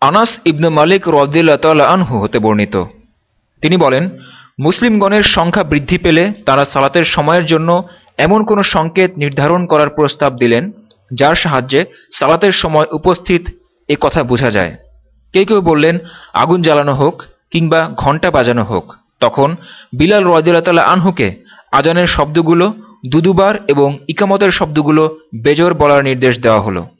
আনাস ইবনু মালিক রদিল্লা আনহু হতে বর্ণিত। তিনি বলেন, মুসলিমগণের সংখ্যা বৃদ্ধি পেলে তারা সালাতের সময়ের জন্য এমন কোনো সংকেত নির্ধারণ করার প্রস্তাব দিলেন, যার সাহায্যে সালাতের সময় উপস্থিত এ কথা বোঝা যায়। কেউ কেউ বললেন, আগুন জ্বালানো হোক কিংবা ঘণ্টা বাজানো হোক। তখন বিলাল রদিল্লা আনহুকে আজানের শব্দগুলো দুদুবার এবং ইকামতের শব্দগুলো বেজর বলার নির্দেশ দেওয়া হলো।